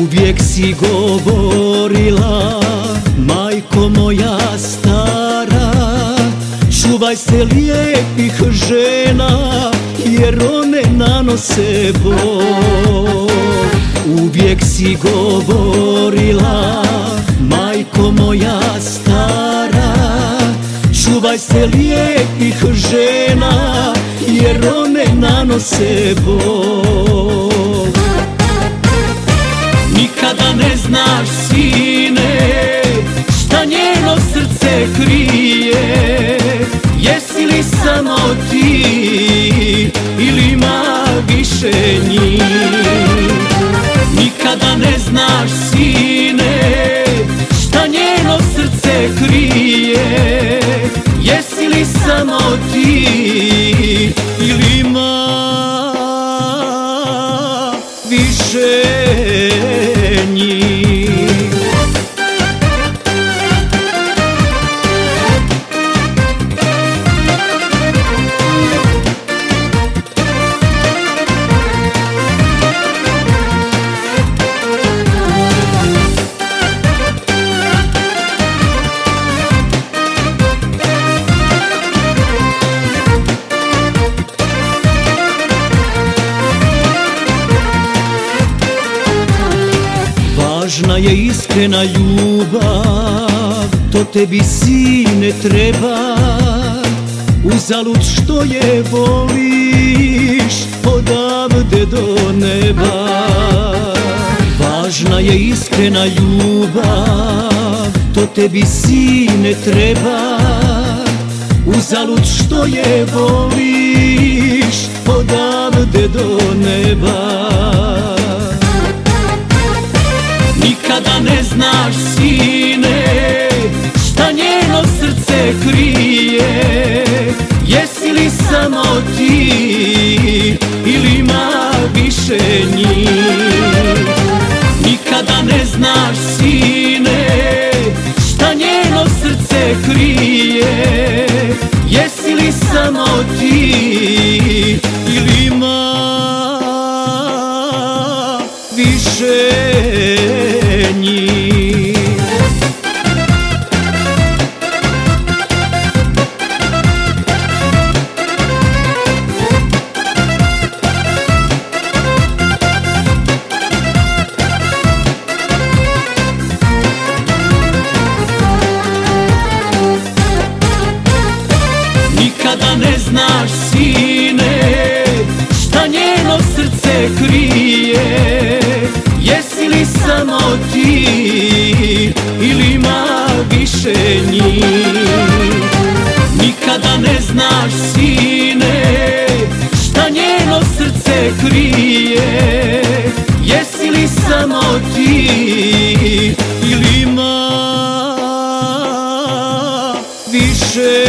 Uvijek si govorila, majko moja stara. Čuvaj se lijepih žena, jer one nanose bol. Uvijek si govorila, majko moja stara. Čuvaj se lijepih žena, jer one nanose bol znaš sine Šta njeno srce krije? Jesi li samo ti Ili ima više njih? Nikada ne znaš sine Šta njeno srce krije? Jesi li samo ti Ili ima više Važna je iskrena ljubav To tebi sine treba. Uzalud što je voliš Odavde do neba. Važna je iskrena ljubav To tebi sine treba. Uzalud što je voliš Odavde do neba njih Nikada ne znaš sine Šta njeno srce krije. Jesi li samo ti Ili ima više njih da ne znaš sine Šta njeno srce krije. Jesi li samo ti ili ima više njih? Nikada ne znaš sine Šta njeno srce krije. Jesi li samo ti ili ima više